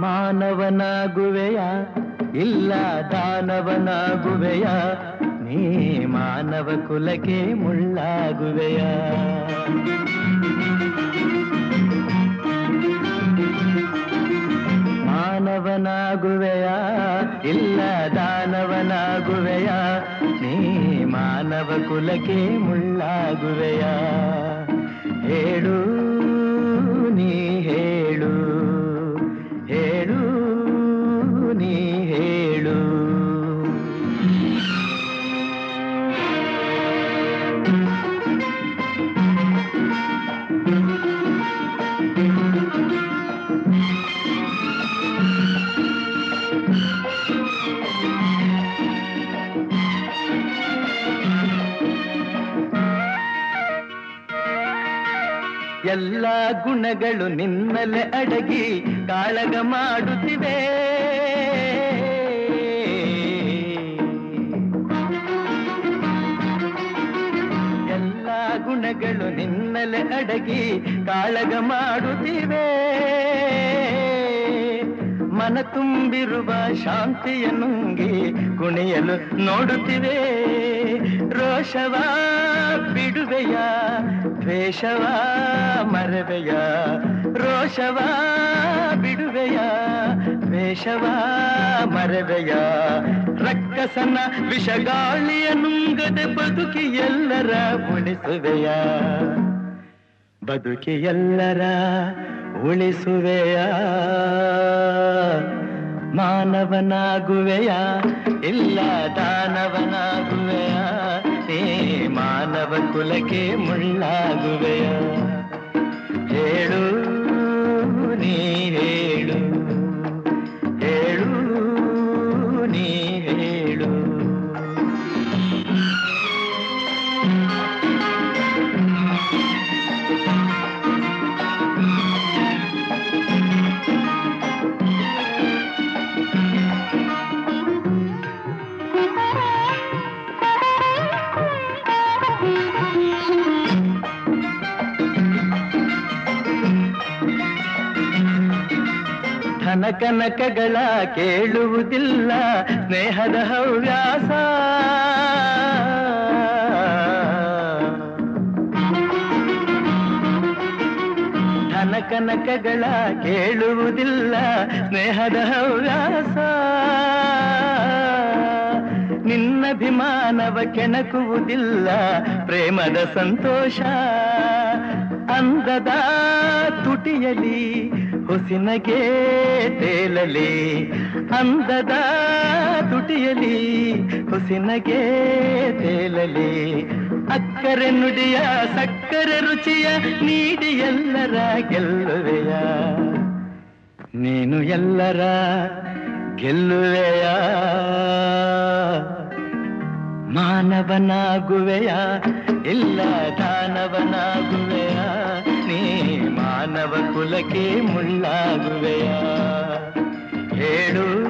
ಮಾನವನಾಗುವೆಯ, ಇಲ್ಲ ದಾನವನಾಗುವೆಯ, ನೀ ಮಾನವ ಕುಲಕ್ಕೆ ಮುಳ್ಳಾಗುವೆಯ. ಮಾನವನಾಗುವೆಯ, ಇಲ್ಲ ದಾನವನಾಗುವೆಯ, ನೀ ಮಾನವ ಕುಲಕ್ಕೆ ಮುಳ್ಳಾಗುವೆಯ. ಹೇಳು ನೀ ಎಲ್ಲ ಗುಣಗಳು ನಿನ್ನಲೆ ಅಡಗಿ ಕಾಳಗ ಮಾಡುತ್ತಿವೆ. ಎಲ್ಲ ಗುಣಗಳು ನಿನ್ನಲೆ ಅಡಗಿ ಕಾಳಗ ಮಾಡುತ್ತಿವೆ. ಮನ ತುಂಬಿರುವ ಶಾಂತಿಯ ನುಂಗಿ ಕುಣಿಯಲು ನೋಡುತ್ತಿವೆ. ರೋಷವ ಬಿಡುವೆಯ ದ್ವೇಷವ, ಮರವೆಯ, ರೋಷವ, ಬಿಡುವೆಯ. ದ್ವೇಷವ, ಮರವೆಯ, ರಕ್ಕಸನ ವಿಷಗಾಳಿಯ ನುಂಗದೆ ಬದುಕಿ ಎಲ್ಲರ ಉಳಿಸುವೆಯ ಬದುಕಿ ಎಲ್ಲರ ಉಳಿಸುವೆಯ ಮಾನವನಾಗುವೆಯ, ಇಲ್ಲ ದಾನವನಾಗುವೆಯ ನೀ ಮಾನವ ಕುಲಕ್ಕೆ ಮುಳ್ಳಾಗುವೆಯ ಧನ ಕನಕಗಳ ಕೇಳುವುದಿಲ್ಲ ಸ್ನೇಹದ ಹವ್ಯಾಸ. ಧನ ಕನಕಗಳ ಕೇಳುವುದಿಲ್ಲ ಸ್ನೇಹದ ಹವ್ಯಾಸ. ನಿನ್ನಭಿಮಾನವ ಕೆಣಕುವುದಿಲ್ಲ ಪ್ರೇಮದ ಸಂತೋಷ. ಅಂದದ ತುಟಿಯಲಿ ಹುಸಿನಗೆ ತೇಲಲಿ, ಅಂದದ ತುಟಿಯಲಿ ಹೊಸಿನಗೆ ತೇಲಲಿ. ಅಕ್ಕರೆ ನುಡಿಯ, ಸಕ್ಕರೆ ರುಚಿಯ, ನೀಡಿ ಎಲ್ಲರ ಗೆಲ್ಲುವೆಯ. ನೀನು ಎಲ್ಲರ ಗೆಲ್ಲುವೆಯ. ಮಾನವನಾಗುವೆಯ, ಇಲ್ಲ ದಾನವನಾಗುವೆಯ. ಮಾನವ ಕುಲಕ್ಕೆ ಮುಳ್ಳಾಗುವೆಯ? ಹೇಳು.